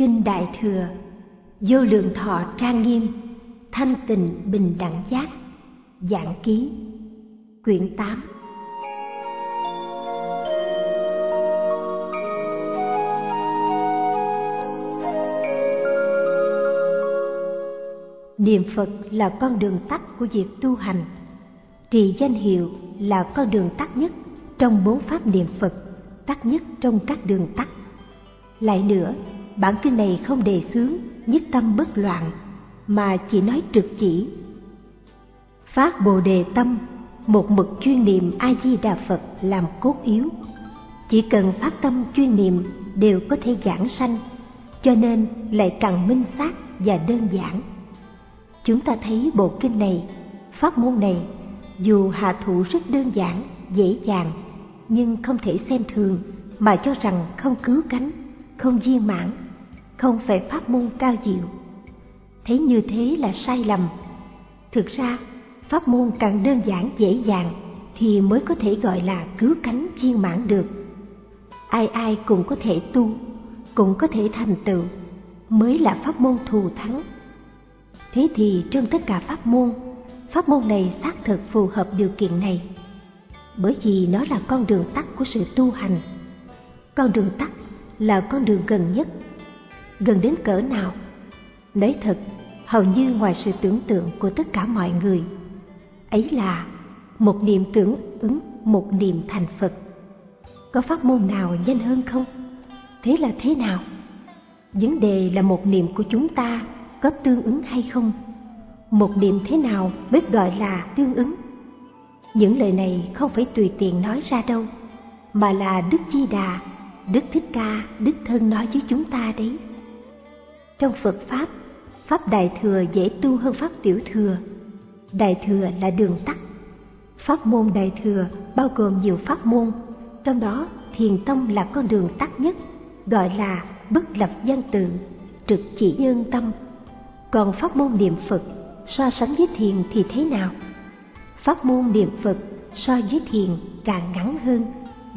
Kinh Đại Thừa Vô lượng thọ trang nghiêm Thanh tịnh bình đẳng giác Giảng ký Quyển 8 Niệm Phật là con đường tắt của việc tu hành Trì danh hiệu là con đường tắt nhất trong bốn pháp niệm Phật, tắt nhất trong các đường tắt. Lại nữa, bản kinh này không đề xướng nhất tâm bất loạn, mà chỉ nói trực chỉ. Phát Bồ Đề Tâm, một mực chuyên niệm A-di-đà Phật làm cốt yếu. Chỉ cần phát tâm chuyên niệm đều có thể giảng sanh, cho nên lại càng minh xác và đơn giản. Chúng ta thấy bộ kinh này, pháp môn này, dù hạ thủ rất đơn giản, dễ dàng, nhưng không thể xem thường mà cho rằng không cứu cánh, không viên mãn, không phải pháp môn cao diệu. Thấy như thế là sai lầm. Thực ra, pháp môn càng đơn giản dễ dàng thì mới có thể gọi là cứu cánh viên mãn được. Ai ai cũng có thể tu, cũng có thể thành tựu, mới là pháp môn thù thắng. Thế thì trong tất cả pháp môn, pháp môn này xác thực phù hợp điều kiện này bởi vì nó là con đường tắt của sự tu hành. Con đường tắt là con đường gần nhất, gần đến cỡ nào? Nói thật, hầu như ngoài sự tưởng tượng của tất cả mọi người. Ấy là một niệm tưởng ứng, một niệm thành Phật. Có pháp môn nào nhanh hơn không? Thế là thế nào? Vấn đề là một niệm của chúng ta có tương ứng hay không? Một niệm thế nào mới gọi là tương ứng? Những lời này không phải tùy tiện nói ra đâu, mà là Đức Di Đà, Đức Thích Ca, Đức Thân nói với chúng ta đấy. Trong Phật Pháp, Pháp Đại Thừa dễ tu hơn Pháp Tiểu Thừa. Đại Thừa là đường tắt. Pháp môn Đại Thừa bao gồm nhiều pháp môn, trong đó thiền tông là con đường tắt nhất, gọi là bất lập văn tự, trực chỉ nhân tâm. Còn pháp môn niệm Phật so sánh với thiền thì thế nào? Pháp môn niệm Phật so với thiền càng ngắn hơn,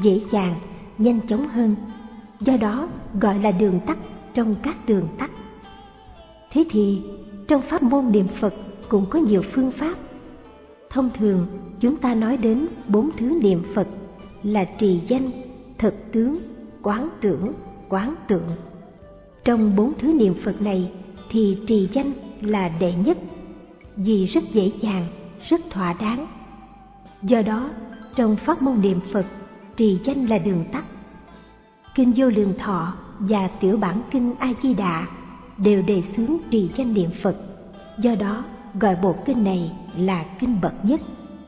dễ dàng, nhanh chóng hơn. Do đó gọi là đường tắt trong các đường tắt. Thế thì trong pháp môn niệm Phật cũng có nhiều phương pháp. Thông thường chúng ta nói đến bốn thứ niệm Phật là trì danh, thực tướng, quán tưởng, quán tượng. Trong bốn thứ niệm Phật này thì trì danh là đệ nhất vì rất dễ dàng rất thỏa đáng. Do đó, trong pháp môn niệm Phật, trì danh là đường tắt. Kinh Vô Lượng Thọ và Tiểu bản Kinh A Di Đà đều đề xướng trì danh niệm Phật. Do đó, gọi bộ kinh này là kinh bậc nhất,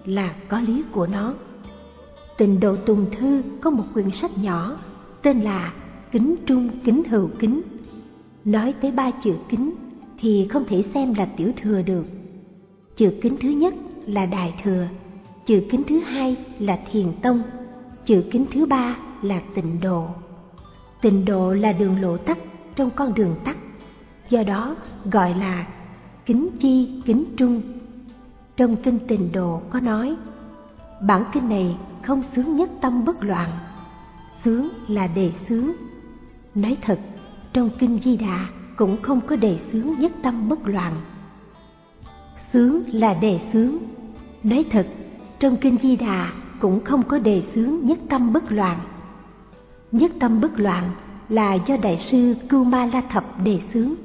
là có lý của nó. Tịnh Độ Tùng Thư có một quyển sách nhỏ tên là Kính Trung Kính Hữu Kính. Nói tới ba chữ kính thì không thể xem là tiểu thừa được. Chữ kính thứ nhất là Đại Thừa, chữ kính thứ hai là Thiền Tông, chữ kính thứ ba là Tịnh Độ. Tịnh Độ là đường lộ tắt trong con đường tắt, do đó gọi là kính chi kính trung. Trong kinh Tịnh Độ có nói, bản kinh này không sướng nhất tâm bất loạn, sướng là đề sướng. Nói thật, trong kinh Di Đà cũng không có đề sướng nhất tâm bất loạn. Sướng là đề sướng, Nói thật, trong Kinh Di Đà cũng không có đề sướng nhất tâm bất loạn. Nhất tâm bất loạn là do Đại sư Cưu Ma La Thập đề xướng.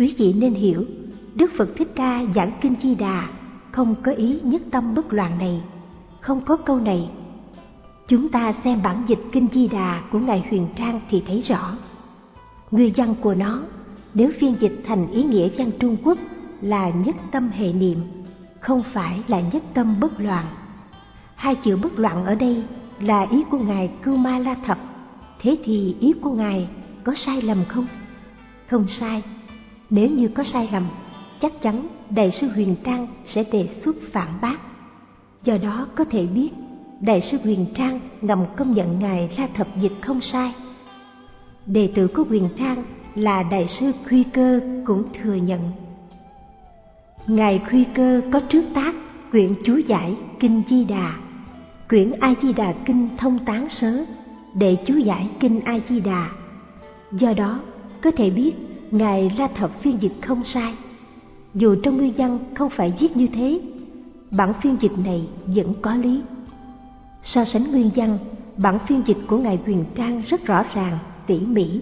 Quý vị nên hiểu, Đức Phật Thích Ca giảng Kinh Di Đà không có ý nhất tâm bất loạn này, không có câu này. Chúng ta xem bản dịch Kinh Di Đà của Ngài Huyền Trang thì thấy rõ. Nguyên văn của nó, nếu phiên dịch thành ý nghĩa văn Trung Quốc là nhất tâm hệ niệm không phải là nhất tâm bất loạn. Hai chữ bất loạn ở đây là ý của Ngài Cưu Ma La Thập. Thế thì ý của Ngài có sai lầm không? Không sai. Nếu như có sai lầm, chắc chắn Đại sư Huyền Trang sẽ đề xuất phản bác. Do đó có thể biết Đại sư Huyền Trang ngầm công nhận Ngài La Thập dịch không sai. Đệ tử của Huyền Trang là Đại sư Khuy Cơ cũng thừa nhận Ngài Khuy Cơ có trước tác quyển chú giải Kinh Di Đà, quyển A Di Đà Kinh thông tán sớ để chú giải Kinh A Di Đà. Do đó, có thể biết ngài la thập phiên dịch không sai. Dù trong ngư văn không phải viết như thế, bản phiên dịch này vẫn có lý. So sánh nguyên văn bản phiên dịch của ngài huyền trang rất rõ ràng, tỉ mỉ.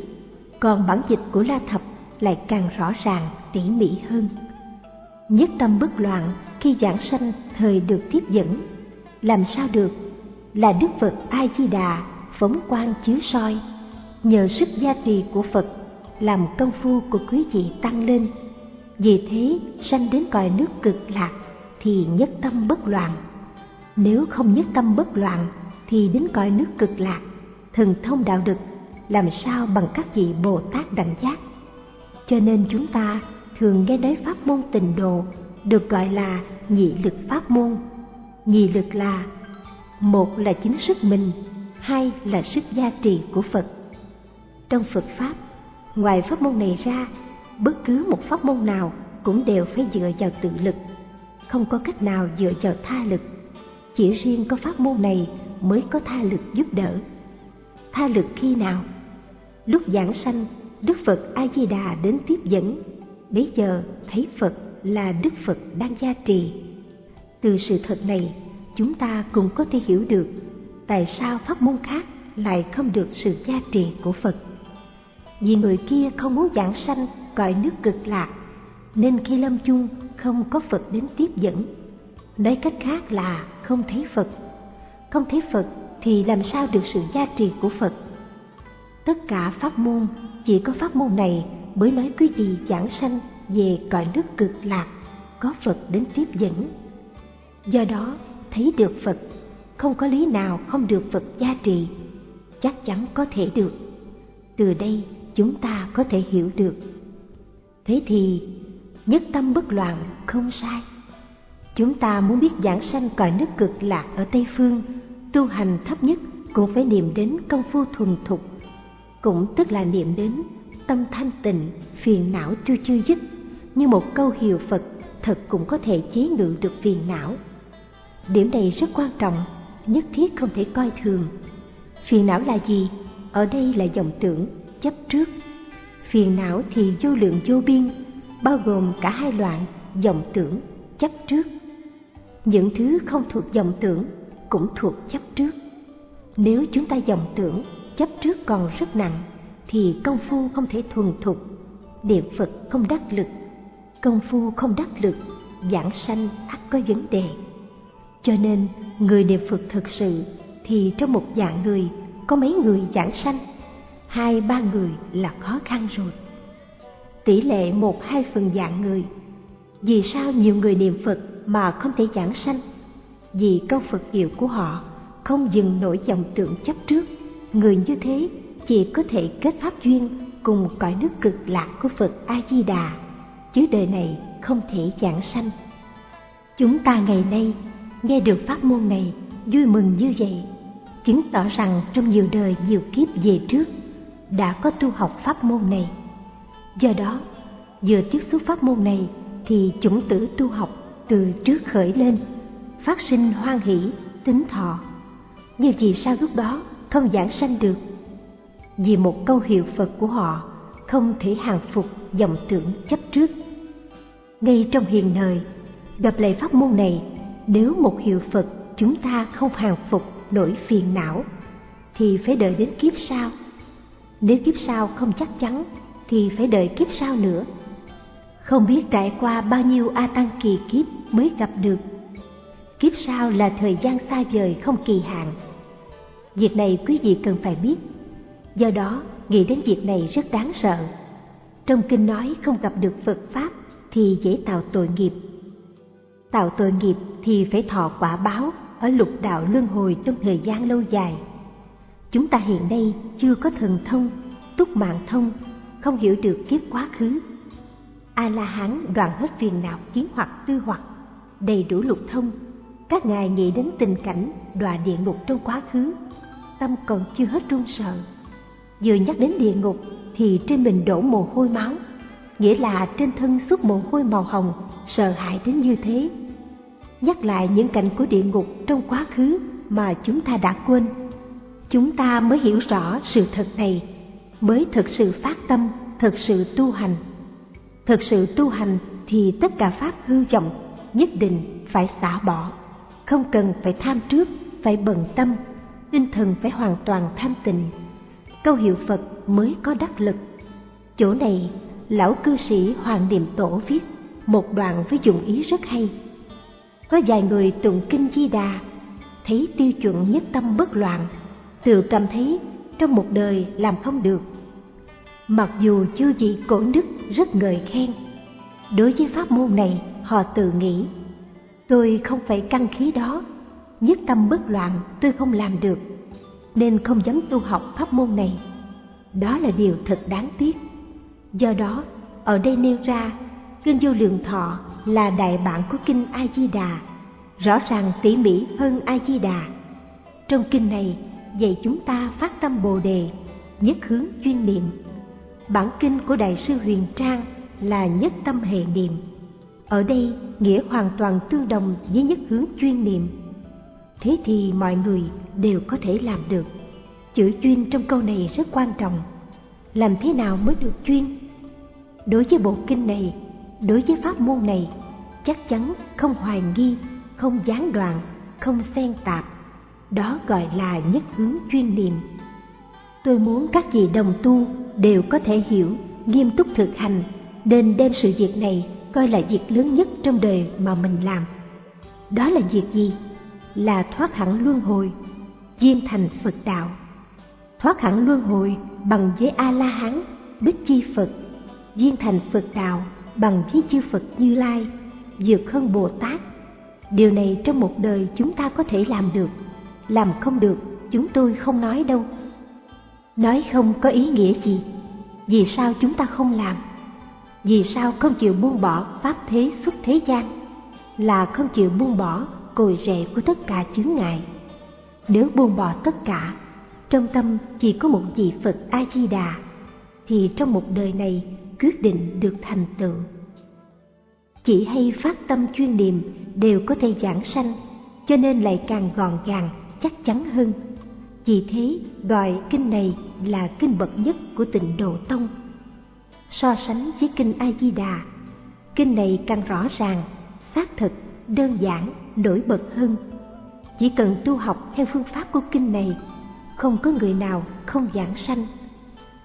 Còn bản dịch của la thập lại càng rõ ràng, tỉ mỉ hơn. Nhất tâm bất loạn khi giảng sanh thời được tiếp dẫn, làm sao được? Là đức phật a di đà phóng quang chiếu soi, nhờ sức gia trì của phật làm công phu của quý vị tăng lên. Vì thế, sanh đến cõi nước cực lạc thì nhất tâm bất loạn. Nếu không nhất tâm bất loạn thì đến cõi nước cực lạc, thần thông đạo đức làm sao bằng các vị bồ tát đẳng giác? Cho nên chúng ta thường nghe nói pháp môn tình độ được gọi là nhị lực pháp môn. Nhị lực là, một là chính sức mình, hai là sức gia trì của phật. Trong phật pháp ngoài pháp môn này ra, bất cứ một pháp môn nào cũng đều phải dựa vào tự lực, không có cách nào dựa vào tha lực. Chỉ riêng có pháp môn này mới có tha lực giúp đỡ. Tha lực khi nào? Lúc giảng sanh, đức phật a di đà đến tiếp dẫn. Bấy giờ thấy phật là đức phật đang gia trì. Từ sự thật này, chúng ta cũng có thể hiểu được tại sao pháp môn khác lại không được sự gia trì của phật vì người kia không muốn giảng sanh cõi nước cực lạc. Nên khi lâm chung, không có phật đến tiếp dẫn. Nói cách khác là không thấy phật. Không thấy phật thì làm sao được sự gia trì của phật? Tất cả pháp môn, chỉ có pháp môn này mới nói quý vị giảng sanh về cõi nước cực lạc có phật đến tiếp dẫn. Do đó, thấy được phật, không có lý nào không được phật gia trì. Chắc chắn có thể được. Từ đây chúng ta có thể hiểu được. Thế thì, nhất tâm bất loạn không sai. Chúng ta muốn biết giảng sanh cõi nước cực lạc ở tây phương, tu hành thấp nhất cũng phải niệm đến công phu thuần thục, cũng tức là niệm đến tâm thanh tịnh, phiền não chưa chưa dứt. Như một câu hiệu phật thật cũng có thể chế ngự được phiền não. Điểm này rất quan trọng, nhất thiết không thể coi thường. Phiền não là gì? Ở đây là dòng tưởng chấp trước. Phiền não thì vô lượng vô biên, bao gồm cả hai loại dòng tưởng chấp trước. Những thứ không thuộc dòng tưởng cũng thuộc chấp trước. Nếu chúng ta dòng tưởng chấp trước còn rất nặng, thì công phu không thể thuần thục, niệm phật không đắc lực. Công phu không đắc lực, giảng sanh ắt có vấn đề. Cho nên, người niệm phật thực sự thì trong một dạng người có mấy người giảng sanh? Hai ba người là khó khăn rồi. Tỷ lệ một hai phần dạng người. Vì sao nhiều người niệm phật mà không thể giảng sanh? Vì câu phật hiệu của họ không dừng nổi dòng tượng chấp trước. Người như thế chỉ có thể kết pháp duyên cùng cõi nước cực lạc của phật a di đà chứ đời này không thể giảng sanh. Chúng ta ngày nay nghe được pháp môn này vui mừng như vậy, chứng tỏ rằng trong nhiều đời nhiều kiếp về trước đã có tu học pháp môn này. Do đó, vừa tiếp xúc pháp môn này thì chủng tử tu học từ trước khởi lên, phát sinh hoan hỷ, tính thọ. Nhưng vì sao lúc đó không giảng sanh được? Vì một câu hiệu phật của họ không thể hàng phục dòng tưởng chấp trước. Ngay trong hiền đời gặp lại pháp môn này, nếu một hiệu phật chúng ta không hàng phục nỗi phiền não, thì phải đợi đến kiếp sau nếu kiếp sau không chắc chắn, thì phải đợi kiếp sau nữa. Không biết trải qua bao nhiêu a tăng kỳ kiếp mới gặp được. Kiếp sau là thời gian xa vời không kỳ hạn. Việc này quý vị cần phải biết. Do đó, nghĩ đến việc này rất đáng sợ. Trong kinh nói không gặp được phật pháp thì dễ tạo tội nghiệp. Tạo tội nghiệp thì phải thọ quả báo ở lục đạo luân hồi trong thời gian lâu dài chúng ta hiện nay chưa có thần thông, túc mạng thông, không hiểu được kiếp quá khứ. A la hán đoạn hết phiền não kiến hoặc tư hoặc, đầy đủ lục thông. Các ngài nghĩ đến tình cảnh đọa địa ngục trong quá khứ, tâm còn chưa hết run sợ. Vừa nhắc đến địa ngục thì trên mình đổ mồ hôi máu, nghĩa là trên thân xuất mồ hôi màu hồng, sợ hãi đến như thế. Nhắc lại những cảnh của địa ngục trong quá khứ mà chúng ta đã quên chúng ta mới hiểu rõ sự thật này, mới thực sự phát tâm, thực sự tu hành. Thực sự tu hành thì tất cả pháp hư vọng, nhất định phải xả bỏ. Không cần phải tham trước, phải bận tâm, tinh thần phải hoàn toàn thanh tịnh. Câu hiệu phật mới có đắc lực. Chỗ này, lão cư sĩ hoàng niệm tổ viết một đoạn với dụng ý rất hay. Có vài người tụng kinh di đà, thấy tiêu chuẩn nhất tâm bất loạn tự cảm thấy trong một đời làm không được. Mặc dù chư vị cổ đức rất ngợi khen, đối với pháp môn này họ tự nghĩ, tôi không phải căn khí đó, nhất tâm bất loạn tôi không làm được, nên không dám tu học pháp môn này. Đó là điều thật đáng tiếc. Do đó, ở đây nêu ra, kinh vô lượng thọ là đại bản của kinh a di đà, rõ ràng tỉ mỉ hơn a di đà. Trong kinh này dạy chúng ta phát tâm bồ đề, nhất hướng chuyên niệm. Bản kinh của đại sư huyền trang là nhất tâm hệ niệm. Ở đây, nghĩa hoàn toàn tương đồng với nhất hướng chuyên niệm. Thế thì mọi người đều có thể làm được. Chữ chuyên trong câu này rất quan trọng. Làm thế nào mới được chuyên? Đối với bộ kinh này, đối với pháp môn này, chắc chắn không hoài nghi, không gián đoạn, không xen tạp đó gọi là nhất hướng chuyên niệm. Tôi muốn các vị đồng tu đều có thể hiểu, nghiêm túc thực hành, nên đem sự việc này coi là việc lớn nhất trong đời mà mình làm. Đó là việc gì? Là thoát hẳn luân hồi diêm thành phật đạo. Thoát hẳn luân hồi bằng với a la hán bích chi phật. Diêm thành phật đạo bằng với chư phật như lai vượt hơn bồ tát. Điều này trong một đời chúng ta có thể làm được làm không được, chúng tôi không nói đâu. Nói không có ý nghĩa gì. Vì sao chúng ta không làm? Vì sao không chịu buông bỏ pháp thế xuất thế gian? Là không chịu buông bỏ cồi rễ của tất cả chướng ngại. Nếu buông bỏ tất cả, trong tâm chỉ có một vị phật a di đà thì trong một đời này quyết định được thành tựu. Chỉ hay phát tâm chuyên niệm đều có thể giảng sanh, cho nên lại càng gọn gàng chắc chắn hơn. Vì thế gọi kinh này là kinh bậc nhất của tịnh độ tông. So sánh với kinh a di đà kinh này càng rõ ràng, xác thực, đơn giản, nổi bật hơn. Chỉ cần tu học theo phương pháp của kinh này, không có người nào không giảng sanh.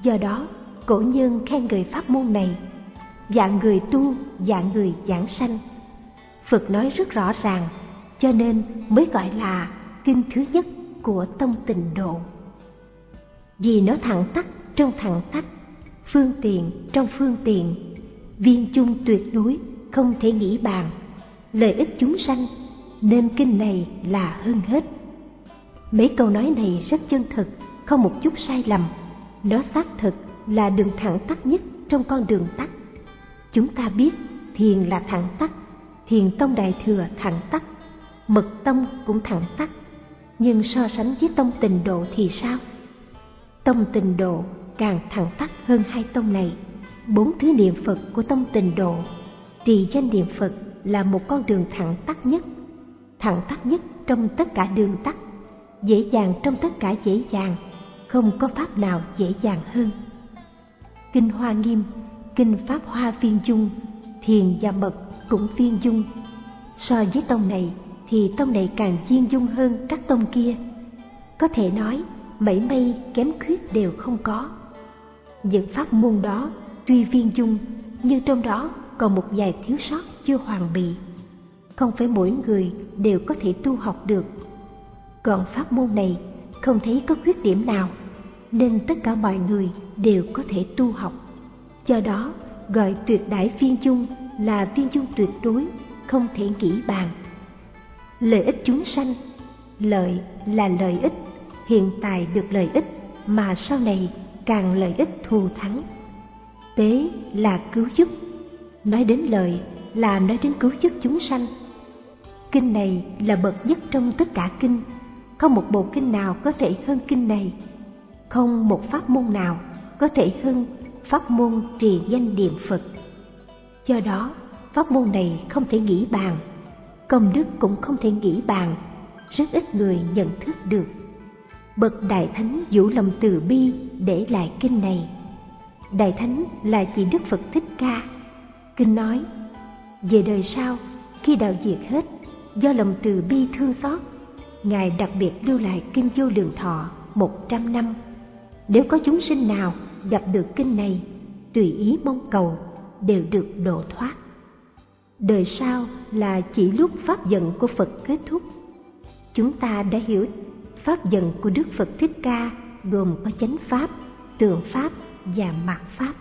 Do đó, cổ nhân khen người pháp môn này, dạng người tu, dạng người giảng sanh. Phật nói rất rõ ràng, cho nên mới gọi là kinh thứ nhất của tông tịnh độ. Vì nó thẳng tắc trong thẳng tắc phương tiện trong phương tiện, viên chung tuyệt đối, không thể nghĩ bàn. Lợi ích chúng sanh, nên kinh này là hơn hết. Mấy câu nói này rất chân thực, không một chút sai lầm. Nó xác thực là đường thẳng tắc nhất trong con đường tắt. Chúng ta biết thiền là thẳng tắc thiền tông đại thừa thẳng tắc mật tông cũng thẳng tắc nhưng so sánh với tông tình độ thì sao? Tông tình độ càng thẳng tắc hơn hai tông này. Bốn thứ niệm phật của tông tình độ, trì danh niệm phật là một con đường thẳng tắc nhất. Thẳng tắc nhất trong tất cả đường tắt, dễ dàng trong tất cả dễ dàng, không có pháp nào dễ dàng hơn. Kinh hoa nghiêm, kinh pháp hoa phiên dung, thiền và mật cũng phiên dung. So với tông này thì tông này càng chiên dung hơn các tông kia. Có thể nói, mảy may, kém khuyết đều không có. Những pháp môn đó tuy viên dung, nhưng trong đó còn một vài thiếu sót chưa hoàn bị. Không phải mỗi người đều có thể tu học được. Còn pháp môn này không thấy có khuyết điểm nào, nên tất cả mọi người đều có thể tu học. Do đó, gọi tuyệt đại viên dung là viên dung tuyệt đối, không thể nghĩ bàn lợi ích chúng sanh. Lợi là lợi ích. Hiện tại được lợi ích, mà sau này càng lợi ích thù thắng. Tế là cứu giúp. Nói đến lợi là nói đến cứu giúp chúng sanh. Kinh này là bậc nhất trong tất cả kinh. Không một bộ kinh nào có thể hơn kinh này. Không một pháp môn nào có thể hơn pháp môn trì danh niệm phật. Do đó, pháp môn này không thể nghĩ bàn công đức cũng không thể nghĩ bàn rất ít người nhận thức được bậc đại thánh vũ lòng từ bi để lại kinh này Đại Thánh là chỉ Đức Phật Thích Ca. Kinh nói, về đời sau, khi đạo diệt hết, do lòng từ bi thương xót, Ngài đặc biệt lưu lại Kinh Vô Lượng Thọ một trăm năm. Nếu có chúng sinh nào gặp được kinh này, tùy ý mong cầu, đều được độ thoát. Đời sau là chỉ lúc pháp giận của Phật kết thúc. Chúng ta đã hiểu pháp giận của Đức Phật Thích Ca gồm có chánh pháp, tượng pháp và mạt pháp.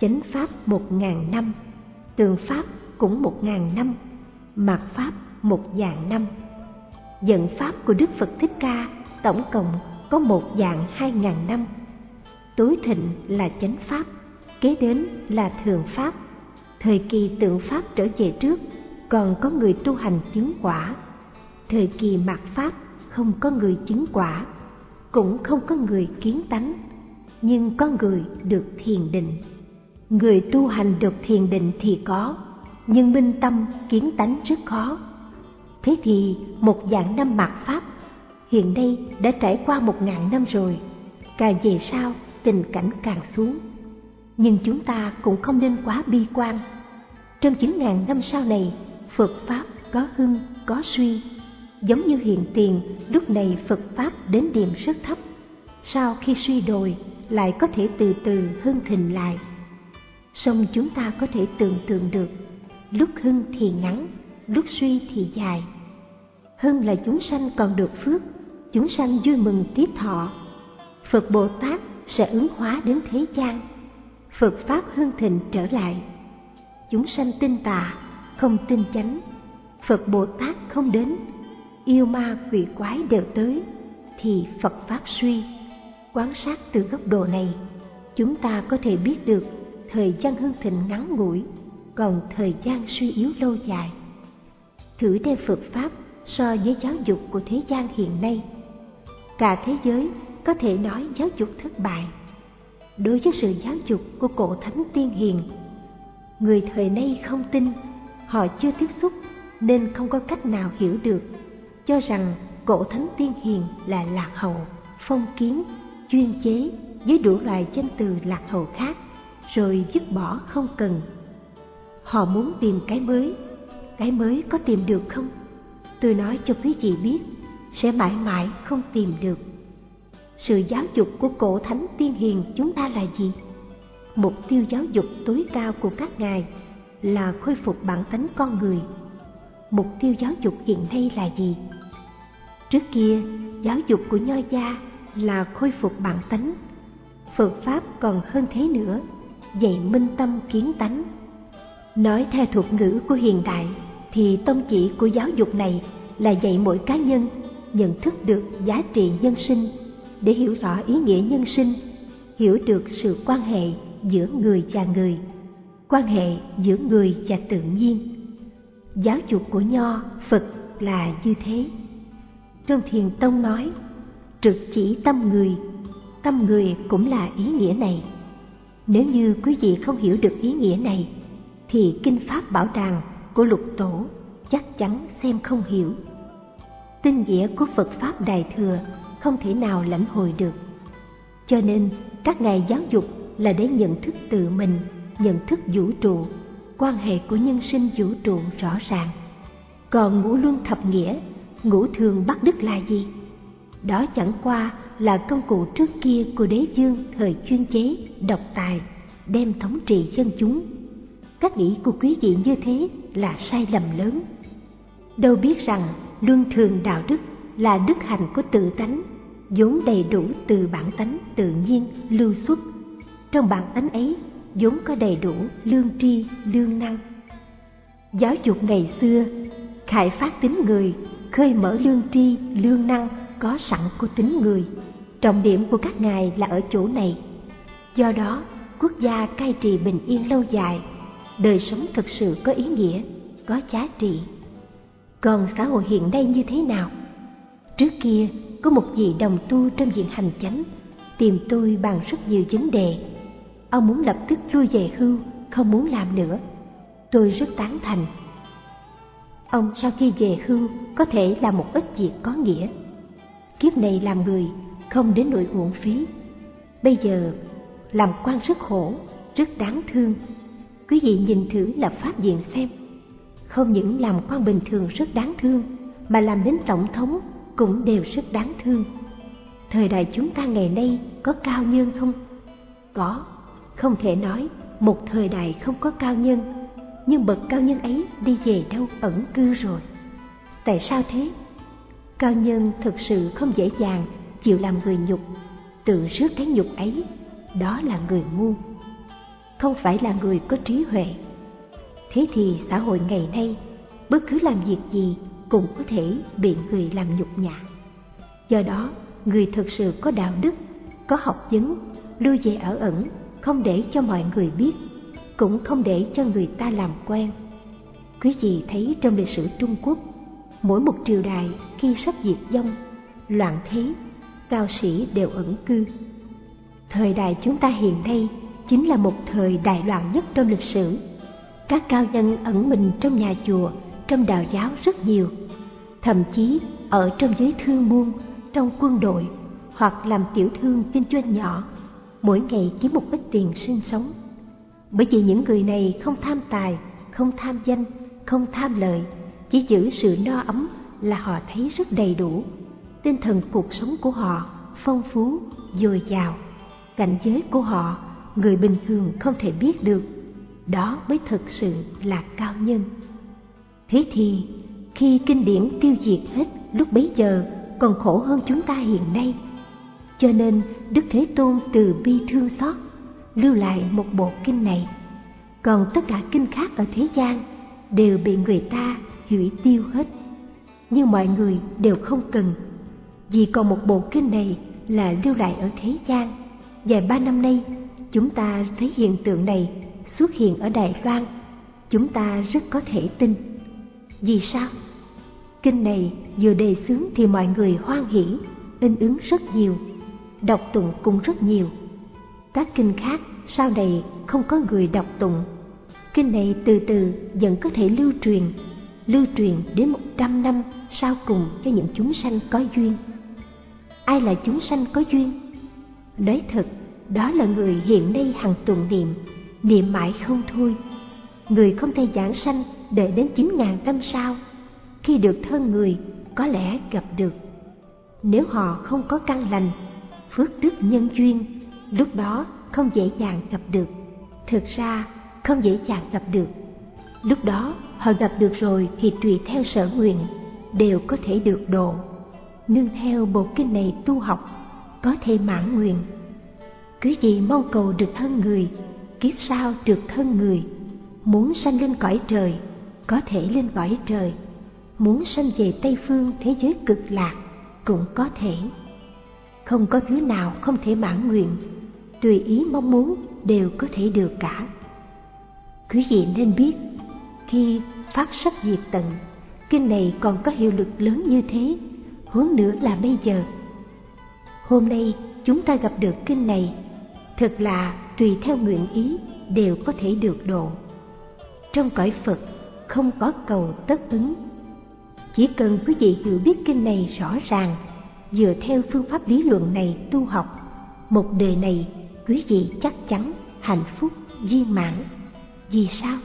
Chánh pháp một ngàn năm, tượng pháp cũng một ngàn năm, mạt pháp một dạng năm. giận pháp của Đức Phật Thích Ca tổng cộng có một dạng hai ngàn năm. Tối thịnh là chánh pháp, kế đến là thường pháp. Thời kỳ tượng pháp trở về trước, còn có người tu hành chứng quả. Thời kỳ mạt pháp không có người chứng quả, cũng không có người kiến tánh, nhưng có người được thiền định. Người tu hành được thiền định thì có, nhưng minh tâm kiến tánh rất khó. Thế thì một dạng năm mạt pháp hiện nay đã trải qua một ngàn năm rồi, càng về sau tình cảnh càng xuống. Nhưng chúng ta cũng không nên quá bi quan. Trong chín ngàn năm sau này, Phật Pháp có hưng, có suy, giống như hiện tiền lúc này Phật Pháp đến điểm rất thấp. Sau khi suy đồi, lại có thể từ từ hưng thịnh lại. Song chúng ta có thể tưởng tượng được, lúc hưng thì ngắn, lúc suy thì dài. Hưng là chúng sanh còn được phước, chúng sanh vui mừng tiếp thọ. Phật Bồ Tát sẽ ứng hóa đến thế gian, Phật Pháp hưng thịnh trở lại. Chúng sanh tin tà, không tin chánh, Phật Bồ Tát không đến, yêu ma quỷ quái đều tới, thì Phật Pháp suy. Quán sát từ góc độ này, chúng ta có thể biết được thời gian hưng thịnh ngắn ngủi, còn thời gian suy yếu lâu dài. Thử đem Phật Pháp so với giáo dục của thế gian hiện nay. Cả thế giới có thể nói giáo dục thất bại. Đối với sự giáo dục của cổ thánh tiên hiền, người thời nay không tin, họ chưa tiếp xúc nên không có cách nào hiểu được, cho rằng cổ thánh tiên hiền là lạc hậu, phong kiến, chuyên chế với đủ loại danh từ lạc hậu khác, rồi dứt bỏ không cần. Họ muốn tìm cái mới, cái mới có tìm được không? Tôi nói cho quý vị biết, sẽ mãi mãi không tìm được. Sự giáo dục của cổ thánh tiên hiền chúng ta là gì? Mục tiêu giáo dục tối cao của các ngài là khôi phục bản tánh con người. Mục tiêu giáo dục hiện nay là gì? Trước kia, giáo dục của Nho gia là khôi phục bản tánh. Phật Pháp còn hơn thế nữa, dạy minh tâm kiến tánh. Nói theo thuật ngữ của hiện đại thì tông chỉ của giáo dục này là dạy mỗi cá nhân nhận thức được giá trị nhân sinh để hiểu rõ ý nghĩa nhân sinh, hiểu được sự quan hệ giữa người và người, quan hệ giữa người và tự nhiên. Giáo dục của nho, phật là như thế. Trong thiền tông nói, trực chỉ tâm người tâm người cũng là ý nghĩa này. Nếu như quý vị không hiểu được ý nghĩa này, thì kinh pháp bảo tàng của lục tổ chắc chắn xem không hiểu. Tinh nghĩa của phật pháp đại thừa không thể nào lãnh hội được. Cho nên, các ngài giáo dục là để nhận thức tự mình, nhận thức vũ trụ, quan hệ của nhân sinh vũ trụ rõ ràng. Còn ngũ luân thập nghĩa, ngũ thường bắt đức là gì? Đó chẳng qua là công cụ trước kia của đế dương thời chuyên chế, độc tài, đem thống trị dân chúng. Cách nghĩ của quý vị như thế là sai lầm lớn. Đâu biết rằng luân thường đạo đức là đức hạnh của tự tánh, vốn đầy đủ từ bản tánh tự nhiên, lưu xuất. Trong bản tánh ấy, vốn có đầy đủ lương tri, lương năng. Giáo dục ngày xưa khai phát tính người, khơi mở lương tri, lương năng có sẵn của tính người. Trọng điểm của các ngài là ở chỗ này. Do đó, quốc gia cai trị bình yên lâu dài, đời sống thực sự có ý nghĩa, có giá trị. Còn xã hội hiện nay như thế nào? Trước kia có một vị đồng tu trong viện hành chánh tìm tôi bàn rất nhiều vấn đề. Ông muốn lập tức lui về hưu không muốn làm nữa. Tôi rất tán thành. Ông sau khi về hưu có thể làm một ít việc có nghĩa. Kiếp này làm người không đến nỗi uổng phí. Bây giờ làm quan rất khổ, rất đáng thương. Quý vị nhìn thử là pháp viện xem. Không những làm quan bình thường rất đáng thương, mà làm đến tổng thống cũng đều rất đáng thương. Thời đại chúng ta ngày nay có cao nhân không? Có, không thể nói một thời đại không có cao nhân, nhưng bậc cao nhân ấy đi về đâu ẩn cư rồi. Tại sao thế? Cao nhân thực sự không dễ dàng chịu làm người nhục, tự rước cái nhục ấy, đó là người ngu, không phải là người có trí huệ. Thế thì xã hội ngày nay, bất cứ làm việc gì cũng có thể bị người làm nhục nhã. Do đó, người thực sự có đạo đức, có học vấn, lưu về ở ẩn, không để cho mọi người biết, cũng không để cho người ta làm quen. Quý vị thấy trong lịch sử Trung Quốc, mỗi một triều đại khi sắp diệt vong, loạn thế, cao sĩ đều ẩn cư. Thời đại chúng ta hiện nay chính là một thời đại loạn nhất trong lịch sử. Các cao nhân ẩn mình trong nhà chùa, trong đạo giáo rất nhiều, thậm chí ở trong giới thương buôn, trong quân đội hoặc làm tiểu thương kinh doanh nhỏ, mỗi ngày kiếm một ít tiền sinh sống. Bởi vì những người này không tham tài, không tham danh, không tham lợi, chỉ giữ sự no ấm là họ thấy rất đầy đủ. Tinh thần cuộc sống của họ phong phú, dồi dào. Cảnh giới của họ, người bình thường không thể biết được. Đó mới thực sự là cao nhân. Thế thì, khi kinh điển tiêu diệt hết lúc bấy giờ còn khổ hơn chúng ta hiện nay. Cho nên Đức Thế Tôn từ bi thương xót, lưu lại một bộ kinh này. Còn tất cả kinh khác ở thế gian đều bị người ta hủy tiêu hết. Nhưng mọi người đều không cần, vì còn một bộ kinh này là lưu lại ở thế gian. Vài ba năm nay, chúng ta thấy hiện tượng này xuất hiện ở Đài Loan, chúng ta rất có thể tin. Vì sao? Kinh này vừa đề xướng thì mọi người hoan hỷ, in ứng rất nhiều, đọc tụng cũng rất nhiều. Các kinh khác sau này không có người đọc tụng. Kinh này từ từ vẫn có thể lưu truyền, lưu truyền đến một trăm năm sau cùng cho những chúng sanh có duyên. Ai là chúng sanh có duyên? Nói thật, đó là người hiện nay hằng tụng niệm, niệm mãi không thôi. Người không thể giảng sanh đợi đến chín ngàn năm sau khi được thân người, có lẽ gặp được. Nếu họ không có căn lành, phước đức nhân duyên, lúc đó không dễ dàng gặp được. Thực ra, không dễ dàng gặp được. Lúc đó họ gặp được rồi thì tùy theo sở nguyện, đều có thể được độ. Nương theo bộ kinh này tu học, có thể mãn nguyện. Cứ gì mong cầu được thân người, kiếp sau được thân người. Muốn sanh lên cõi trời, có thể lên cõi trời muốn sanh về Tây Phương thế giới cực lạc cũng có thể. Không có thứ nào không thể mãn nguyện, tùy ý mong muốn đều có thể được cả. Quý vị nên biết, khi phát sắc diệt tận, kinh này còn có hiệu lực lớn như thế, huống nữa là bây giờ. Hôm nay chúng ta gặp được kinh này, thật là tùy theo nguyện ý đều có thể được độ. Trong cõi Phật không có cầu tất ứng chỉ cần quý vị hiểu biết kinh này rõ ràng, dựa theo phương pháp lý luận này tu học, một đời này quý vị chắc chắn hạnh phúc viên mãn. Vì sao?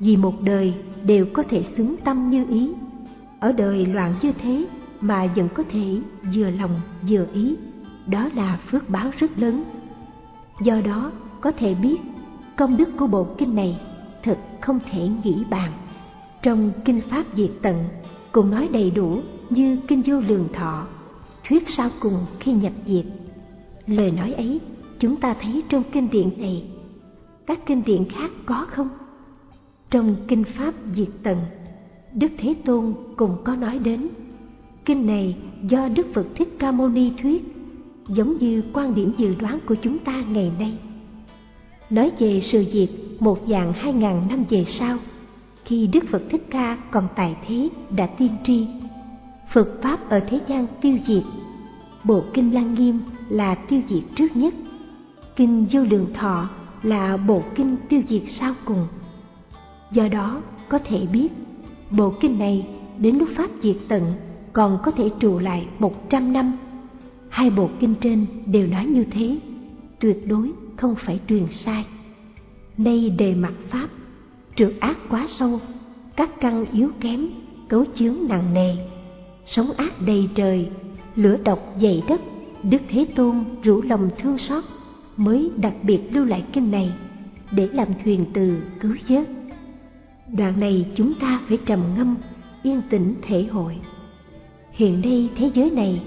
Vì một đời đều có thể xứng tâm như ý. Ở đời loạn như thế mà vẫn có thể vừa lòng vừa ý, đó là phước báo rất lớn. Do đó có thể biết công đức của bộ kinh này thật không thể nghĩ bàn. Trong kinh pháp diệt tận cùng nói đầy đủ như kinh vô lượng thọ, thuyết sau cùng khi nhập diệt. Lời nói ấy chúng ta thấy trong kinh điển này, các kinh điển khác có không? Trong kinh pháp diệt tận, Đức Thế Tôn cũng có nói đến. Kinh này do Đức Phật Thích Ca Mâu Ni thuyết, giống như quan điểm dự đoán của chúng ta ngày nay. Nói về sự diệt một dạng hai ngàn năm về sau, khi Đức Phật Thích Ca còn tại thế đã tiên tri. Phật Pháp ở thế gian tiêu diệt, Bộ Kinh Lăng Nghiêm là tiêu diệt trước nhất, Kinh Vô Lượng Thọ là bộ kinh tiêu diệt sau cùng. Do đó có thể biết, bộ kinh này đến lúc Pháp diệt tận còn có thể trụ lại một trăm năm. Hai bộ kinh trên đều nói như thế, tuyệt đối không phải truyền sai. Nay đề mặt Pháp, trượt ác quá sâu, các căn yếu kém, cấu chướng nặng nề, sống ác đầy trời, lửa độc dày đất, Đức Thế Tôn rủ lòng thương xót mới đặc biệt lưu lại kinh này để làm thuyền từ cứu vớt. Đoạn này chúng ta phải trầm ngâm, yên tĩnh thể hội. Hiện nay thế giới này,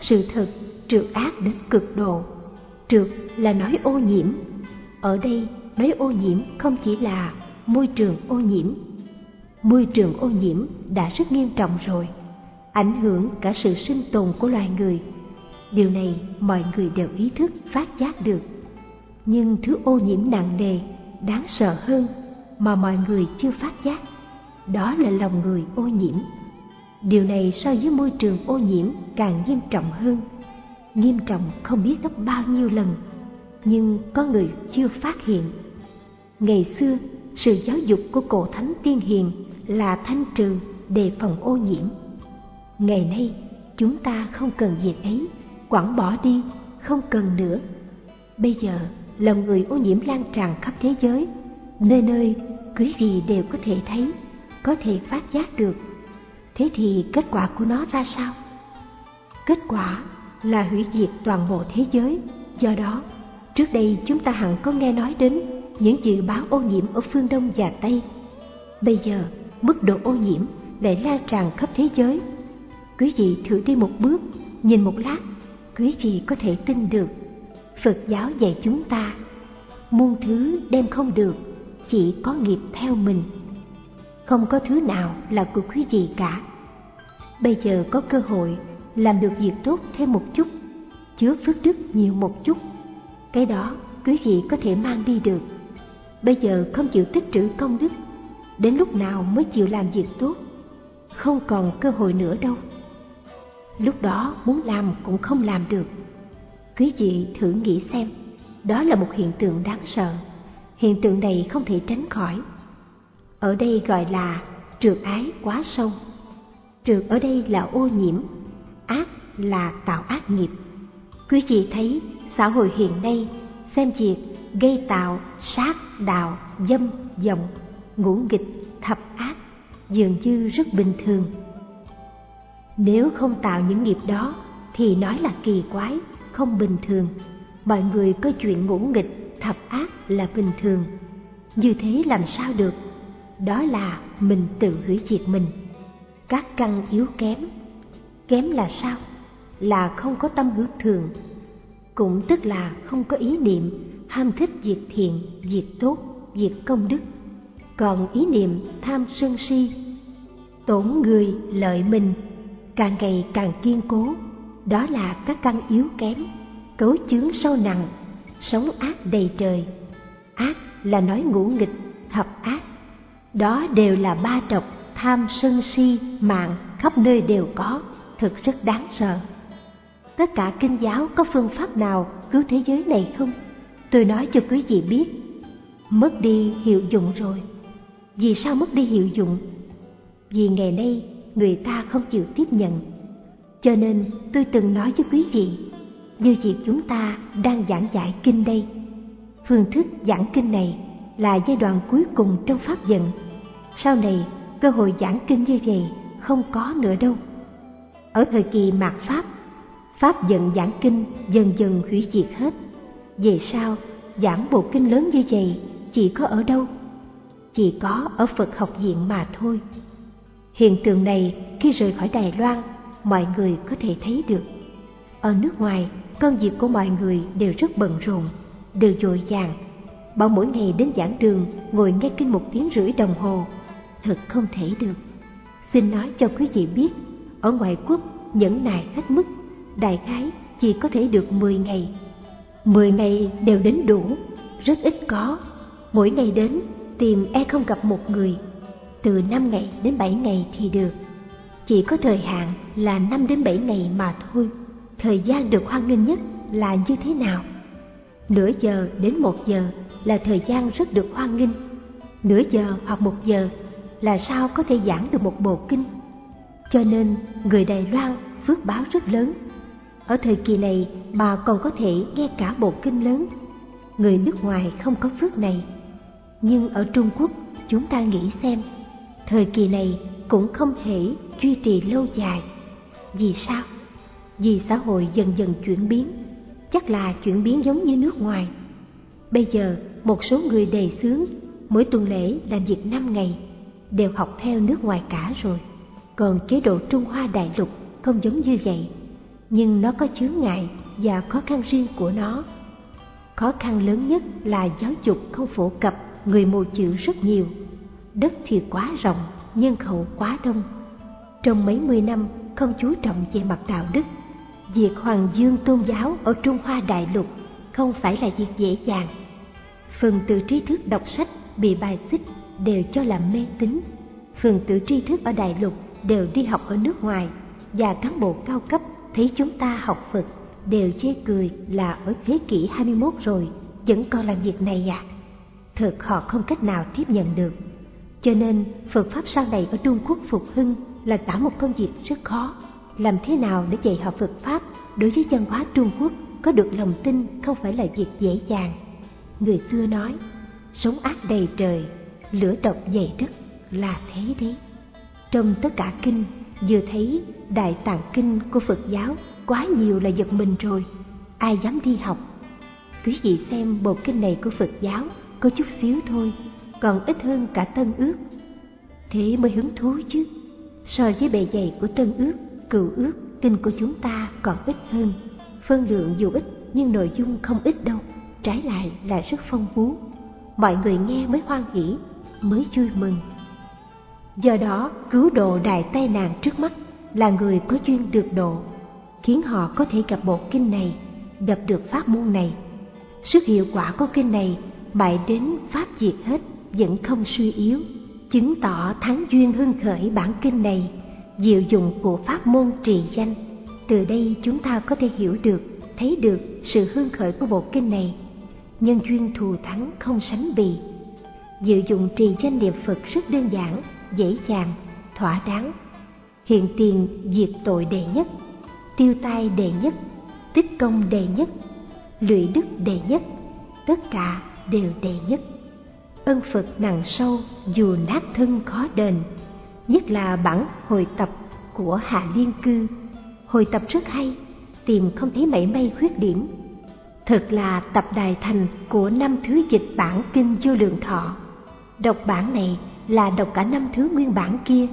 sự thật trượt ác đến cực độ. Trượt là nói ô nhiễm. Ở đây nói ô nhiễm không chỉ là môi trường ô nhiễm. Môi trường ô nhiễm đã rất nghiêm trọng rồi, ảnh hưởng cả sự sinh tồn của loài người. Điều này mọi người đều ý thức phát giác được. Nhưng thứ ô nhiễm nặng nề, đáng sợ hơn mà mọi người chưa phát giác, đó là lòng người ô nhiễm. Điều này so với môi trường ô nhiễm càng nghiêm trọng hơn, nghiêm trọng không biết gấp bao nhiêu lần, nhưng có người chưa phát hiện. Ngày xưa, sự giáo dục của cổ thánh tiên hiền là thanh trừ đề phòng ô nhiễm. Ngày nay, chúng ta không cần việc ấy, quẳng bỏ đi, không cần nữa. Bây giờ, lòng người ô nhiễm lan tràn khắp thế giới, nơi nơi quý vị đều có thể thấy, có thể phát giác được Thế thì kết quả của nó ra sao? Kết quả là hủy diệt toàn bộ thế giới. Do đó, trước đây chúng ta hẳn có nghe nói đến những dự báo ô nhiễm ở phương Đông và Tây. Bây giờ, mức độ ô nhiễm lại lan tràn khắp thế giới. Quý vị thử đi một bước, nhìn một lát, quý vị có thể tin được. Phật giáo dạy chúng ta, muôn thứ đem không được, chỉ có nghiệp theo mình không có thứ nào là của quý vị cả. Bây giờ có cơ hội làm được việc tốt thêm một chút, chứa phước đức nhiều một chút. Cái đó quý vị có thể mang đi được. Bây giờ không chịu tích trữ công đức, đến lúc nào mới chịu làm việc tốt? Không còn cơ hội nữa đâu. Lúc đó muốn làm cũng không làm được. Quý vị thử nghĩ xem, đó là một hiện tượng đáng sợ. Hiện tượng này không thể tránh khỏi ở đây gọi là trượt ái quá sâu trượt ở đây là ô nhiễm ác là tạo ác nghiệp quý vị thấy xã hội hiện nay, xem việc gây tạo, sát đạo, dâm, vọng, ngũ nghịch, thập ác dường như rất bình thường. Nếu không tạo những nghiệp đó thì nói là kỳ quái, không bình thường. Mọi người có chuyện ngũ nghịch, thập ác là bình thường. Như thế làm sao được? Đó là mình tự hủy diệt mình. Các căn yếu kém. Kém là sao? Là không có tâm hướng thường cũng tức là không có ý niệm, ham thích việc thiện, việc tốt, việc công đức. Còn ý niệm tham sân si, tổn người, lợi mình, càng ngày càng kiên cố, đó là các căn yếu kém, cấu chướng sâu nặng, sống ác đầy trời. Ác là nói ngũ nghịch, thập ác, đó đều là ba trọc tham sân si mạng khắp nơi đều có, thực rất đáng sợ tất cả kinh giáo có phương pháp nào cứu thế giới này không? Tôi nói cho quý vị biết, mất đi hiệu dụng rồi. Vì sao mất đi hiệu dụng? Vì ngày nay người ta không chịu tiếp nhận. Cho nên tôi từng nói với quý vị, như việc chúng ta đang giảng giải kinh đây. Phương thức giảng kinh này là giai đoạn cuối cùng trong pháp vận. Sau này, cơ hội giảng kinh như vậy không có nữa đâu. Ở thời kỳ mạt pháp pháp dần giảng kinh, dần dần hủy diệt hết. Về sau, giảng bộ kinh lớn như vậy, chỉ có ở đâu? Chỉ có ở phật học viện mà thôi. Hiện tượng này khi rời khỏi đài loan, mọi người có thể thấy được. Ở nước ngoài, công việc của mọi người đều rất bận rộn, đều dội vàng bảo mỗi ngày đến giảng đường, ngồi nghe kinh một tiếng rưỡi đồng hồ, thật không thể được. Xin nói cho quý vị biết, ở ngoại quốc, nhẫn nại hết mức đại khái chỉ có thể được 10 ngày. 10 ngày đều đến đủ, rất ít có. Mỗi ngày đến, tìm e không gặp một người. Từ 5 ngày đến 7 ngày thì được. Chỉ có thời hạn là 5 đến 7 ngày mà thôi. Thời gian được hoan nghênh nhất là như thế nào? Nửa giờ đến một giờ là thời gian rất được hoan nghênh. Nửa giờ hoặc một giờ là sao có thể giảng được một bộ kinh? Cho nên người đài loan phước báo rất lớn ở thời kỳ này bà còn có thể nghe cả bộ kinh lớn người nước ngoài không có phước này. Nhưng ở Trung Quốc, chúng ta nghĩ xem, thời kỳ này cũng không thể duy trì lâu dài. Vì sao? Vì xã hội dần dần chuyển biến, chắc là chuyển biến giống như nước ngoài. Bây giờ, một số người đề xướng mỗi tuần lễ làm việc 5 ngày đều học theo nước ngoài cả rồi. Còn chế độ Trung Hoa đại lục không giống như vậy, nhưng nó có chướng ngại và khó khăn riêng của nó. Khó khăn lớn nhất là giáo dục không phổ cập, người mù chữ rất nhiều. Đất thì quá rộng, nhân khẩu quá đông. Trong mấy mươi năm không chú trọng về mặt đạo đức, việc hoàng dương tôn giáo ở Trung Hoa đại lục không phải là việc dễ dàng. Phần tử trí thức đọc sách bị bài xích đều cho là mê tín. Phần tử tri thức ở đại lục đều đi học ở nước ngoài và cán bộ cao cấp thấy chúng ta học Phật đều chê cười là ở thế kỷ 21 rồi vẫn còn làm việc này à. Thật họ không cách nào tiếp nhận được. Cho nên Phật Pháp sau này ở Trung Quốc phục hưng là cả một công việc rất khó. Làm thế nào để dạy họ Phật Pháp đối với văn hóa Trung Quốc có được lòng tin không phải là việc dễ dàng. Người xưa nói, sống ác đầy trời, lửa độc dày đất là thế đấy. Trong tất cả kinh, vừa thấy Đại Tạng Kinh của Phật giáo quá nhiều là giật mình rồi, ai dám đi học. Quý vị xem bộ kinh này của Phật giáo có chút xíu thôi, còn ít hơn cả Tân Ước. Thế mới hứng thú chứ, so với bề dày của Tân Ước, Cựu Ước, kinh của chúng ta còn ít hơn. Phân lượng dù ít nhưng nội dung không ít đâu, trái lại là rất phong phú. Mọi người nghe mới hoan hỉ, mới vui mừng. Do đó, cứu độ đại tai nạn trước mắt là người có duyên được độ, khiến họ có thể gặp bộ kinh này, gặp được pháp môn này. Sức hiệu quả của kinh này mãi đến pháp diệt hết vẫn không suy yếu, chứng tỏ thắng duyên hưng khởi bản kinh này, diệu dụng của pháp môn trì danh. Từ đây chúng ta có thể hiểu được, thấy được sự hưng khởi của bộ kinh này. Nhân duyên thù thắng không sánh bì. Diệu dụng trì danh niệm Phật rất đơn giản, dễ dàng, thỏa đáng. Hiện tiền diệt tội đệ nhất, tiêu tai đệ nhất, tích công đệ nhất, lụy đức đệ nhất, tất cả đều đệ nhất. Ân Phật nặng sâu dù nát thân khó đền, nhất là bản hồi tập của Hạ Liên Cư. Hồi tập rất hay, tìm không thấy mảy may khuyết điểm. Thật là tập đài thành của năm thứ dịch bản kinh vô lượng thọ. Đọc bản này là đọc cả năm thứ nguyên bản kia.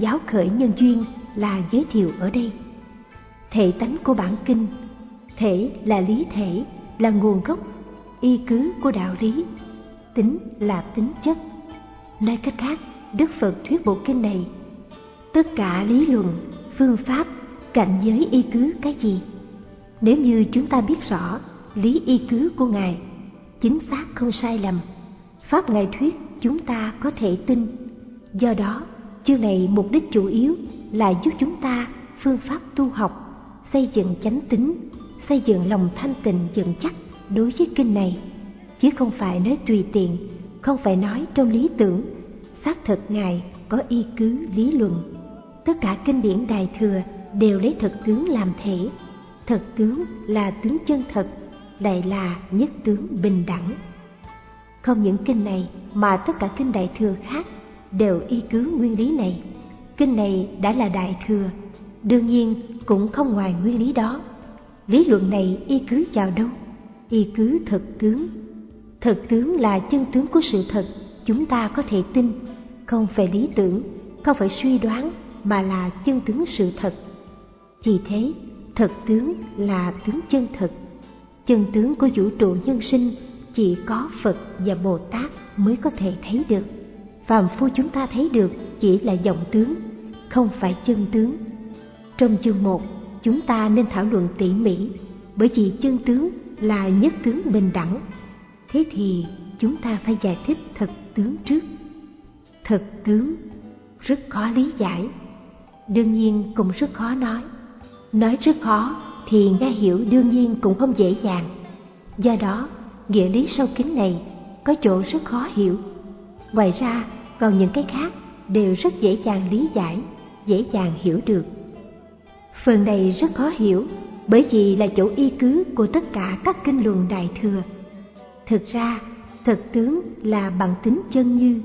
Giáo khởi nhân duyên là giới thiệu ở đây. Thể tánh của bản kinh, thể là lý thể, là nguồn gốc, y cứ của đạo lý, tính là tính chất. Nói cách khác, đức phật thuyết bộ kinh này, tất cả lý luận, phương pháp, cảnh giới y cứ cái gì? Nếu như chúng ta biết rõ lý y cứ của ngài, chính xác không sai lầm pháp ngài thuyết chúng ta có thể tin. Do đó, chương này mục đích chủ yếu là giúp chúng ta phương pháp tu học, xây dựng chánh tính, xây dựng lòng thanh tịnh vững chắc đối với kinh này, chứ không phải nói tùy tiện, không phải nói trong lý tưởng, xác thực Ngài có y cứ lý luận. Tất cả kinh điển Đại Thừa đều lấy thực tướng làm thể, thực tướng là tướng chân thật, lại là nhất tướng bình đẳng. Không những kinh này mà tất cả kinh đại thừa khác đều y cứ nguyên lý này. Kinh này đã là đại thừa, đương nhiên cũng không ngoài nguyên lý đó. Lý luận này y cứ vào đâu? Y cứ thực tướng. Thực tướng là chân tướng của sự thật, chúng ta có thể tin, không phải lý tưởng, không phải suy đoán, mà là chân tướng sự thật. Vì thế, thật tướng là tướng chân thật. Chân tướng của vũ trụ nhân sinh chỉ có Phật và Bồ Tát mới có thể thấy được. Phàm phu chúng ta thấy được chỉ là dòng tướng, không phải chân tướng. Trong chương một chúng ta nên thảo luận tỉ mỉ, bởi vì chân tướng là nhất tướng bình đẳng. Thế thì chúng ta phải giải thích thật tướng trước. Thật tướng rất khó lý giải, đương nhiên cũng rất khó nói. Nói rất khó thì nghe hiểu đương nhiên cũng không dễ dàng. Do đó, nghĩa lý sâu kín này có chỗ rất khó hiểu. Ngoài ra, còn những cái khác đều rất dễ dàng lý giải, dễ dàng hiểu được. Phần này rất khó hiểu bởi vì là chỗ y cứ của tất cả các kinh luận đại thừa. thực ra thực tướng là bằng tính chân như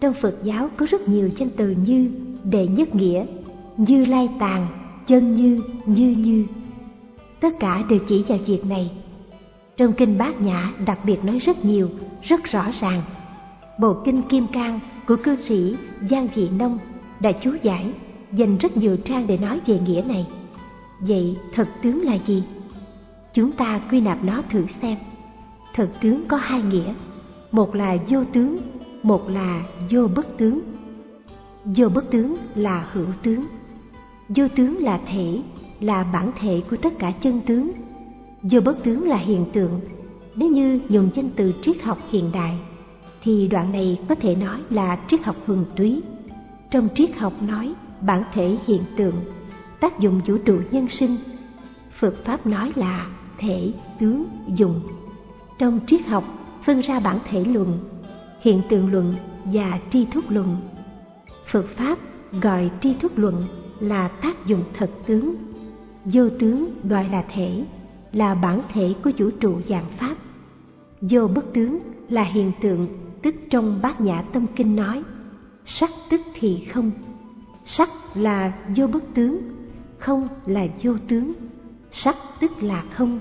trong phật giáo có rất nhiều danh từ như đệ nhất nghĩa như lai tàng chân như như như tất cả đều chỉ vào việc này trong kinh bát nhã đặc biệt nói rất nhiều, rất rõ ràng. Bộ kinh kim cang của cư sĩ giang vị nông đã chú giải, dành rất nhiều trang để nói về nghĩa này. Vậy thật tướng là gì? Chúng ta quy nạp nó thử xem. Thật tướng có hai nghĩa, một là vô tướng, một là vô bất tướng. Vô bất tướng là hữu tướng, vô tướng là thể, là bản thể của tất cả chân tướng vô bất tướng là hiện tượng, nếu như dùng danh từ triết học hiện đại, thì đoạn này có thể nói là triết học thuần túy. Trong triết học nói bản thể hiện tượng, tác dụng vũ trụ nhân sinh, phật pháp nói là thể, tướng, dùng. Trong triết học, phân ra bản thể luận, hiện tượng luận và tri thức luận. Phật pháp gọi tri thức luận là tác dụng thật tướng, vô tướng gọi là thể là bản thể của vũ trụ dạng pháp. Vô bất tướng là hiện tượng tức trong bát nhã tâm kinh nói, sắc tức thì không. Sắc là vô bất tướng, không là vô tướng. Sắc tức là không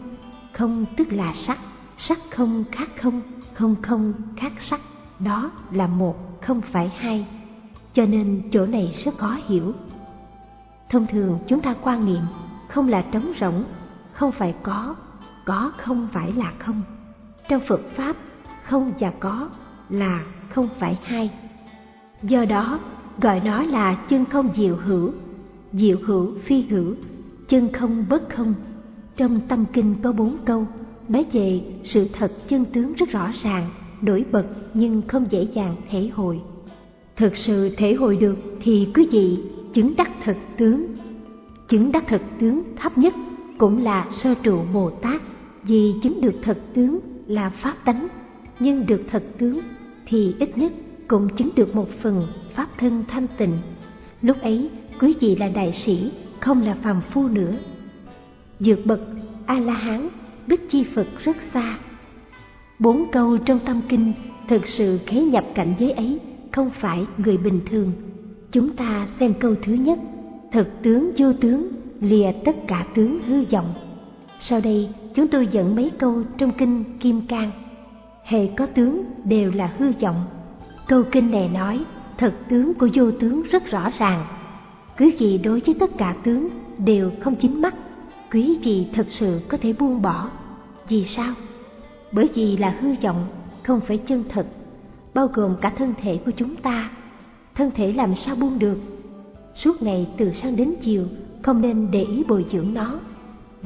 không tức là sắc. Sắc không khác không không không khác sắc. Đó là một, không phải hai. Cho nên chỗ này rất khó hiểu. Thông thường chúng ta quan niệm không là trống rỗng không phải có có không phải là không. Trong phật pháp, không và có là không phải hai. Do đó, gọi nó là chân không diệu hữu diệu hữu phi hữu, chân không bất không. Trong tâm kinh có bốn câu nói về sự thật chân tướng rất rõ ràng, nổi bật nhưng không dễ dàng thể hội. Thực sự thể hội được thì quý vị chứng đắc thật tướng. Chứng đắc thật tướng thấp nhất cũng là sơ trụ bồ tát. Vì chứng được thật tướng là pháp tánh, nhưng được thật tướng thì ít nhất cũng chứng được một phần pháp thân thanh tịnh. Lúc ấy, quý vị là đại sĩ, không là phàm phu nữa. Dược bậc a la hán đức chi phật rất xa. Bốn câu trong tâm kinh thực sự khế nhập cảnh giới ấy không phải người bình thường. Chúng ta xem câu thứ nhất thực tướng vô tướng lìa tất cả tướng hư vọng. Sau đây, chúng tôi dẫn mấy câu trong kinh kim cang. Hệ có tướng đều là hư vọng. Câu kinh này nói, thật tướng của vô tướng rất rõ ràng. Quý vị đối với tất cả tướng đều không chính mắt, quý vị thật sự có thể buông bỏ. Vì sao? Bởi vì là hư vọng, không phải chân thật, bao gồm cả thân thể của chúng ta. Thân thể làm sao buông được? Suốt ngày từ sáng đến chiều không nên để ý bồi dưỡng nó.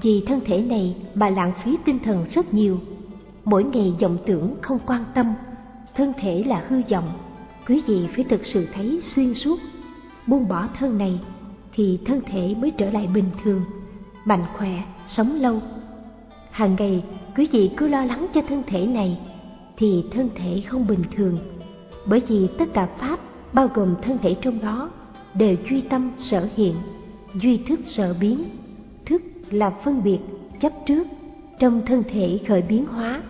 Vì thân thể này bà lãng phí tinh thần rất nhiều. Mỗi ngày vọng tưởng không quan tâm. Thân thể là hư vọng. Quý vị phải thực sự thấy xuyên suốt. Buông bỏ thân này thì thân thể mới trở lại bình thường, mạnh khỏe, sống lâu. Hàng ngày, quý vị cứ lo lắng cho thân thể này thì thân thể không bình thường. Bởi vì tất cả pháp, bao gồm thân thể trong đó, đều duy tâm sở hiện duy thức sở biến. Thức là phân biệt, chấp trước, trong thân thể khởi biến hóa.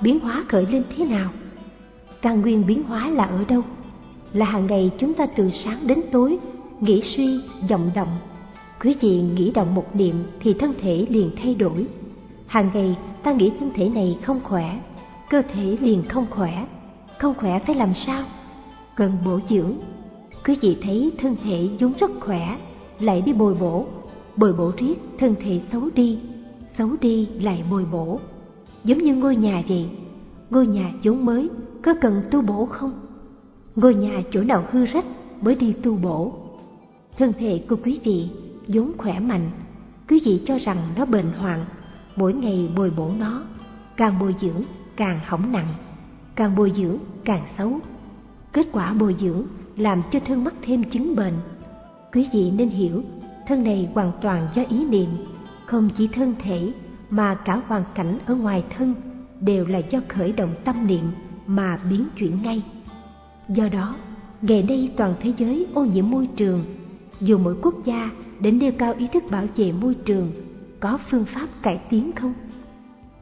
Biến hóa khởi lên thế nào? Căn nguyên biến hóa là ở đâu? Là hàng ngày chúng ta từ sáng đến tối, nghĩ suy, vọng động. Quý vị nghĩ động một niệm thì thân thể liền thay đổi. Hàng ngày ta nghĩ thân thể này không khỏe, cơ thể liền không khỏe. Không khỏe phải làm sao? Cần bổ dưỡng. Quý vị thấy thân thể vốn rất khỏe lại đi bồi bổ. Bồi bổ riết, thân thể xấu đi xấu đi lại bồi bổ. Giống như ngôi nhà vậy, ngôi nhà vốn mới, có cần tu bổ không? Ngôi nhà chỗ nào hư rách mới đi tu bổ? Thân thể của quý vị vốn khỏe mạnh, quý vị cho rằng nó bệnh hoạn, mỗi ngày bồi bổ nó, càng bồi dưỡng càng hỏng nặng, càng bồi dưỡng càng xấu. Kết quả bồi dưỡng làm cho thân mắc thêm chứng bệnh quý vị nên hiểu, thân này hoàn toàn do ý niệm, không chỉ thân thể mà cả hoàn cảnh ở ngoài thân đều là do khởi động tâm niệm mà biến chuyển ngay. Do đó, ngày nay toàn thế giới ô nhiễm môi trường, dù mỗi quốc gia đến nêu cao ý thức bảo vệ môi trường, có phương pháp cải tiến không?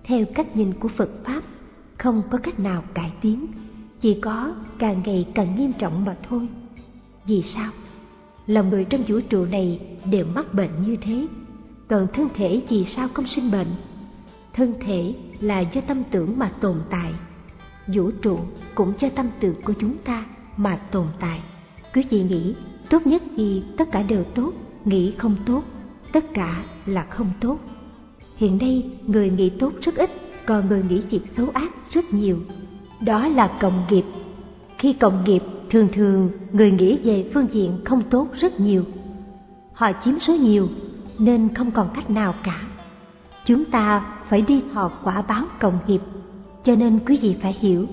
Theo cách nhìn của phật pháp, không có cách nào cải tiến, chỉ có càng ngày càng nghiêm trọng mà thôi. Vì sao? Lòng người trong vũ trụ này đều mắc bệnh như thế. Còn thân thể vì sao không sinh bệnh? Thân thể là do tâm tưởng mà tồn tại. Vũ trụ cũng do tâm tưởng của chúng ta mà tồn tại. Quý vị nghĩ, tốt nhất thì tất cả đều tốt, nghĩ không tốt, tất cả là không tốt. Hiện nay, người nghĩ tốt rất ít, còn người nghĩ việc xấu ác rất nhiều. Đó là cộng nghiệp khi cộng nghiệp, thường thường người nghĩ về phương diện không tốt rất nhiều. Họ chiếm số nhiều, nên không còn cách nào cả. Chúng ta phải đi thọ quả báo cộng nghiệp, cho nên quý vị phải hiểu,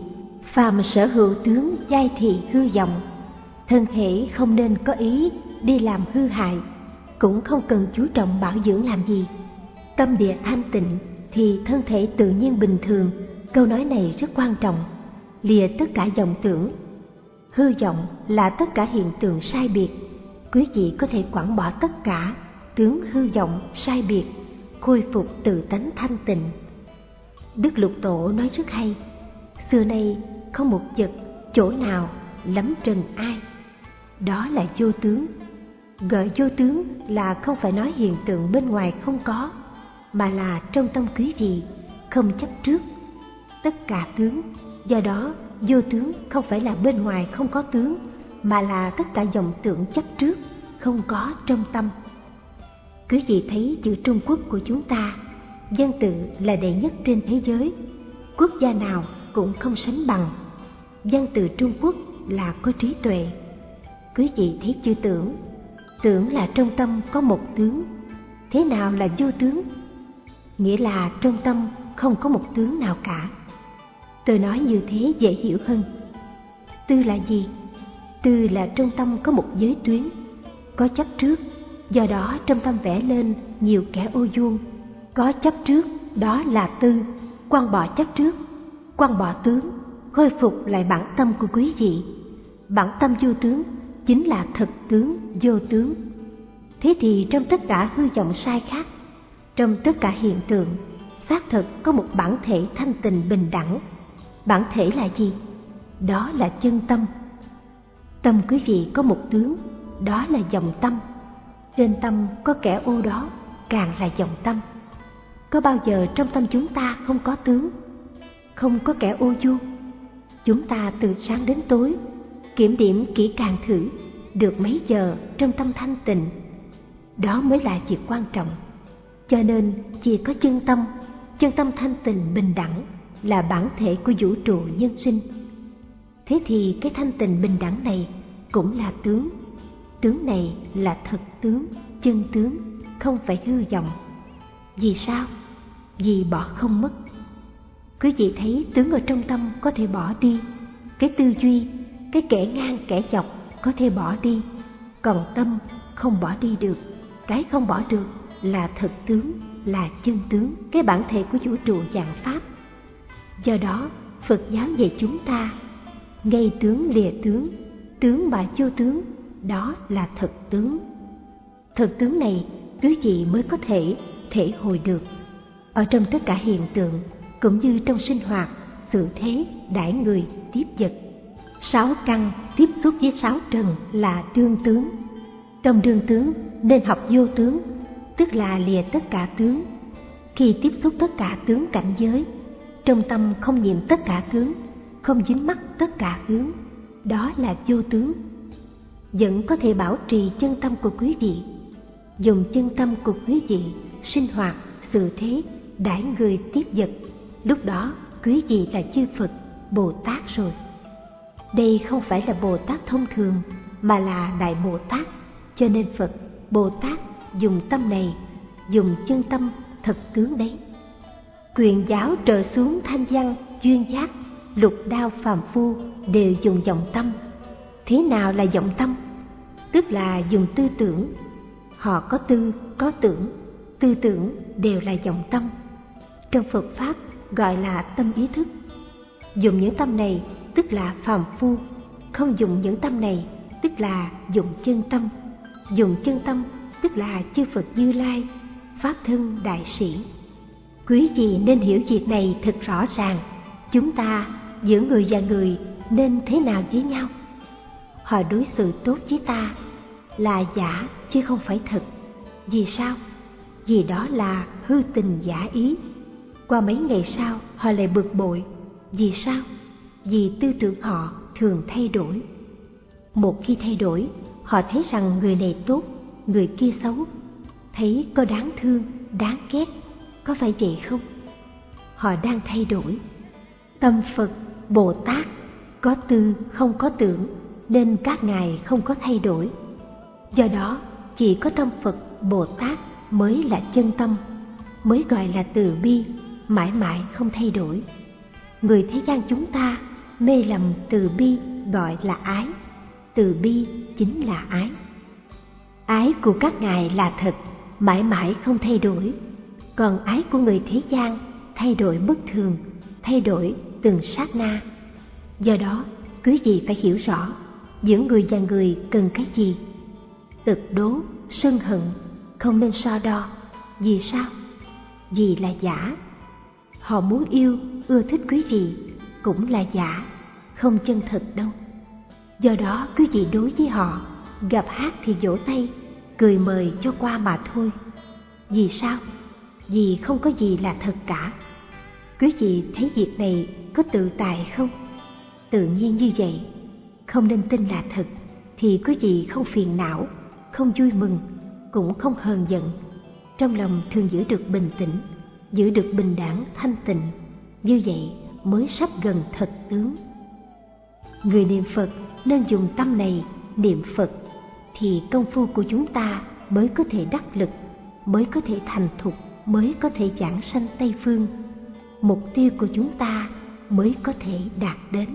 phàm sở hữu tướng giai thị hư vọng, thân thể không nên có ý đi làm hư hại, cũng không cần chú trọng bảo dưỡng làm gì. Tâm địa thanh tịnh thì thân thể tự nhiên bình thường, câu nói này rất quan trọng lìa tất cả vọng tưởng. Hư vọng là tất cả hiện tượng sai biệt. Quý vị có thể quảng bỏ tất cả tướng hư vọng sai biệt, khôi phục tự tánh thanh tịnh. Đức lục tổ nói rất hay, xưa nay không một vật chỗ nào lắm trần ai? Đó là vô tướng. Gọi vô tướng là không phải nói hiện tượng bên ngoài không có, mà là trong tâm quý vị không chấp trước tất cả tướng do đó, vô tướng không phải là bên ngoài không có tướng, mà là tất cả dòng tượng chấp trước, không có trong tâm. Cứ gì thấy chữ trung quốc của chúng ta dân tự là đệ nhất trên thế giới, quốc gia nào cũng không sánh bằng. Dân tự trung quốc là có trí tuệ. Cứ gì thấy chữ tưởng tưởng là trong tâm có một tướng, thế nào là vô tướng? Nghĩa là trong tâm không có một tướng nào cả tôi nói như thế dễ hiểu hơn. Tư là gì? Tư là trong tâm có một giới tuyến, có chấp trước, do đó trong tâm vẽ lên nhiều kẻ ô vuông. Có chấp trước, đó là tư. Quăng bỏ chấp trước, quăng bỏ tướng, khôi phục lại bản tâm của quý vị. Bản tâm vô tướng chính là thực tướng, vô tướng. Thế thì trong tất cả hư vọng sai khác, trong tất cả hiện tượng, xác thực có một bản thể thanh tịnh bình đẳng bản thể là gì? Đó là chân tâm. Tâm quý vị có một tướng, đó là dòng tâm. Trên tâm có kẻ ô đó, càng là dòng tâm. Có bao giờ trong tâm chúng ta không có tướng, không có kẻ ô du chúng ta từ sáng đến tối, kiểm điểm kỹ càng thử, được mấy giờ trong tâm thanh tịnh. Đó mới là việc quan trọng. Cho nên, chỉ có chân tâm chân tâm thanh tịnh bình đẳng là bản thể của vũ trụ nhân sinh. Thế thì cái thanh tịnh bình đẳng này cũng là tướng. Tướng này là thật tướng, chân tướng, không phải hư vọng. Vì sao? Vì bỏ không mất. Quý vị thấy tướng ở trong tâm có thể bỏ đi, cái tư duy, cái kẻ ngang, kẻ dọc có thể bỏ đi. Còn tâm không bỏ đi được, cái không bỏ được là thực tướng, là chân tướng, cái bản thể của vũ trụ dạng pháp do đó, phật giáo dạy chúng ta, ngay tướng lìa tướng tướng mà vô tướng, đó là thực tướng. Thực tướng này, quý vị mới có thể thể hồi được. Ở trong tất cả hiện tượng, cũng như trong sinh hoạt, sự thế, đãi người, tiếp vật, sáu căn tiếp xúc với sáu trần là đương tướng. Trong đương tướng, nên học vô tướng, tức là lìa tất cả tướng. Khi tiếp xúc tất cả tướng cảnh giới trong tâm không nhiễm tất cả tướng, không dính mắc tất cả tướng, đó là vô tướng. Vẫn có thể bảo trì chân tâm của quý vị, dùng chân tâm của quý vị sinh hoạt sự thế đãi người tiếp vật. Lúc đó, quý vị là chư phật, bồ tát rồi. Đây không phải là bồ tát thông thường, mà là đại bồ tát. Cho nên phật, bồ tát dùng tâm này, dùng chân tâm thật tướng đấy quyền giáo trở xuống thanh văn, duyên giác, lục đao phàm phu đều dùng vọng tâm. Thế nào là vọng tâm? Tức là dùng tư tưởng. Họ có tư, có tưởng. Tư tưởng đều là vọng tâm. Trong phật pháp gọi là tâm ý thức. Dùng những tâm này tức là phàm phu. Không dùng những tâm này tức là dùng chân tâm. Dùng chân tâm tức là chư phật như lai, pháp thân đại sĩ quý vị nên hiểu việc này thật rõ ràng. Chúng ta, giữa người và người, nên thế nào với nhau? Họ đối xử tốt với ta là giả chứ không phải thật. Vì sao? Vì đó là hư tình giả ý. Qua mấy ngày sau, họ lại bực bội. Vì sao? Vì tư tưởng họ thường thay đổi. Một khi thay đổi, họ thấy rằng người này tốt, người kia xấu. Thấy có đáng thương, đáng ghét có phải vậy không? Họ đang thay đổi. Tâm phật, bồ tát có tư không có tưởng, nên các ngài không có thay đổi. Do đó, chỉ có tâm phật, bồ tát mới là chân tâm, mới gọi là từ bi, mãi mãi không thay đổi. Người thế gian chúng ta mê lầm từ bi gọi là ái, từ bi chính là ái. Ái của các ngài là thật, mãi mãi không thay đổi còn ái của người thế gian thay đổi bất thường, thay đổi từng sát na. Do đó cứ gì phải hiểu rõ giữa người và người cần cái gì. Tật đố, sân hận, không nên so đo. Vì sao? Vì là giả. Họ muốn yêu, ưa thích quý vị cũng là giả, không chân thật đâu. Do đó cứ gì đối với họ, gặp hát thì vỗ tay, cười mời cho qua mà thôi. Vì sao? Vì không có gì là thật cả. Quý vị thấy việc này có tự tại không? Tự nhiên như vậy, không nên tin là thật, thì quý vị không phiền não, không vui mừng, cũng không hờn giận. Trong lòng thường giữ được bình tĩnh, giữ được bình đẳng, thanh tịnh, như vậy mới sắp gần thật tướng. Người niệm phật nên dùng tâm này niệm phật, thì công phu của chúng ta mới có thể đắc lực, mới có thể thành thục mới có thể giảng sanh tây phương. Mục tiêu của chúng ta mới có thể đạt đến.